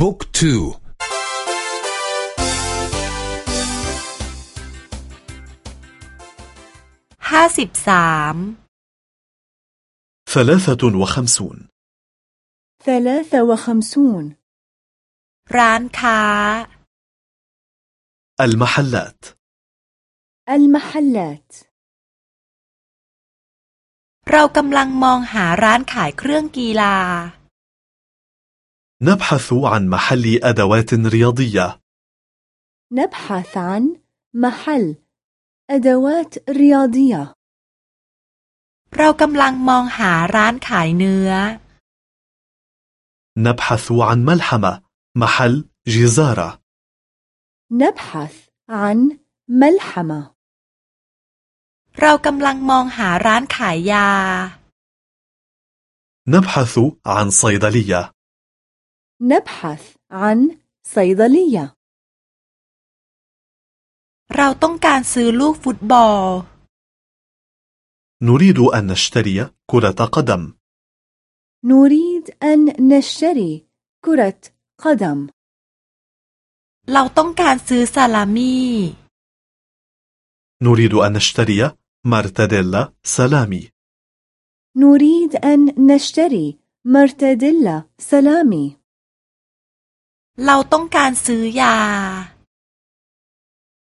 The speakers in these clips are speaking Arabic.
บุ๊กทูห้าสิบสาม ثلاثة وخمسون ثلاثة وخمسون ร้านค้า المحلات المحلات เรากำลังมองหาร้านขายเครื่องกีฬา نبحث عن محل أدوات رياضية نبحث عن محل أدوات رياضية เรากำลังมองหาร้านขายเนื้อ نبحث عن ملحمة محل جزارة نبحث عن ملحمة เรากำลังมองหาร้านขายยา نبحث عن صيدلية نبحث عن صيدلية เราต้องการซื้อลูกฟุตบอล نريد أن نشتري كرة قدم نريد أن نشتري كرة قدم เราต้องการซื้อซาลามี่ نريد أن نشتري مرتديلا سلامي نريد أن نشتري مرتديلا سلامي เราต้องการซื้อยา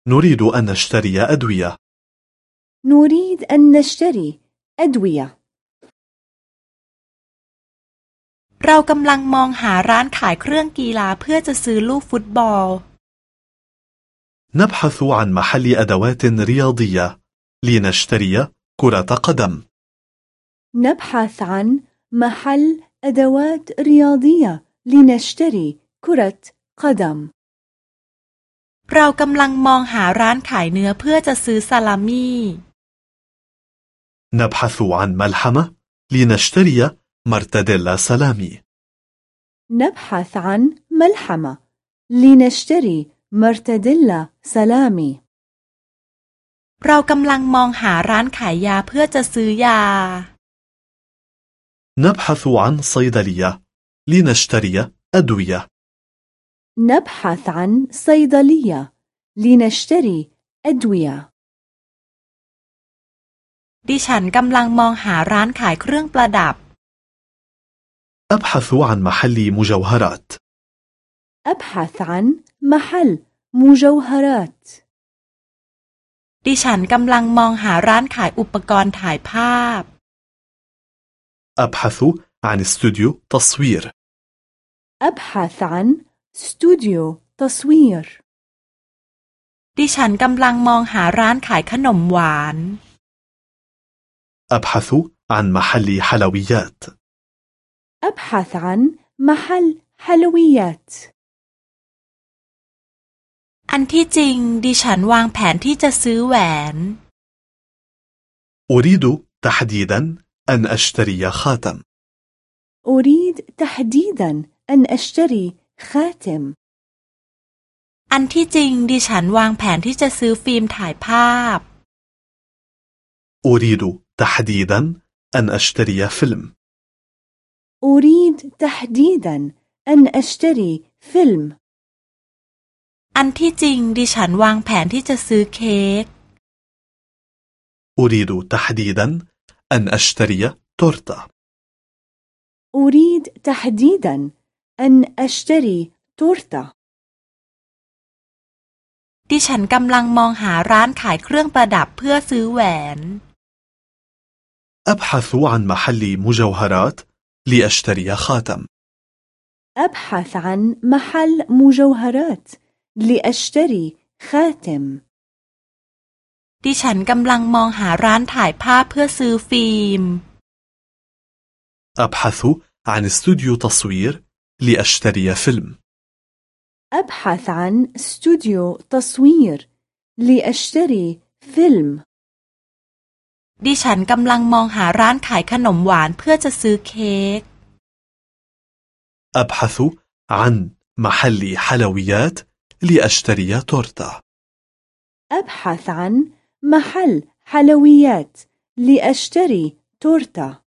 نريد أن نشتري أدوية نريد أن نشتري أدوية เรากำลังมองหาร้านขายเครื่องกีฬาเพื่อจะซื้อลูกฟุตบอล نبحث عن محل أدوات رياضية لنشتري كرة قدم نبحث عن محل أدوات رياضية لنشتري كرة قدم เรากำลังมองหาร้านขายเนื้อเพื่อจะซื้อซาลามี่ نبحث عن ملحمة لنشتري مرتديلا سلامي نبحث عن ملحمة لنشتري مرتديلا سلامي เรากำลังมองหาร้านขายยาเพื่อจะซื้อยา نبحث عن صيدلية لنشتري أدوية نبحث عن صيدلية لنشتري أدوية ดิฉันกำลังมองหาร้านขายเครื่องประดับ أبحث عن محل مجوهرات أبحث عن محل مجوهرات ดิฉันกำลังมองหาร้านขายอุปกรณ์ถ่ายภาพ أبحث عن استوديو تصوير أبحث عن استوديو تصوير ดิฉันกำลังมองหาร้านขายขนมหวาน أبحث عن محل حلويات أبحث عن محل حلويات อันที่จริงดิฉันวางแผนที่จะซื้อแหวน أريد تحديدا أن أشتري خاتم أريد تحديدا أن أشتري خاتم อันที่จริงดิฉันวางแผนที่จะซื้อฟิล์มถ่ายภาพ أريد تحديدا أن أشتري فيلم أريد تحديدا أن أشتري فيلم อันที่จริงดิฉันวางแผนที่จะซื้อเค้ก أريد تحديدا أن أشتري تورتة أريد تحديدا أن أشتري تورتة ดิฉันกำลังมองหาร้านขายเครื่องประดับเพื่อซื้อแหวน أبحث عن محل مجوهرات لأشتري خاتم أبحث عن محل مجوهرات لأشتري خاتم ดิฉันกำลังมองหาร้านถ่ายภาพเพื่อซื้อฟิล์ม أبحث عن استوديو تصوير لأشتري فيلم أبحث عن استوديو تصوير لأشتري فيلم ดิฉันกำลังมองหาร้านขายขนมหวานเพื่อจะซื้อเค้ก أبحث عن محل حلويات لأشتري تورتة أبحث عن محل حلويات لأشتري تورتة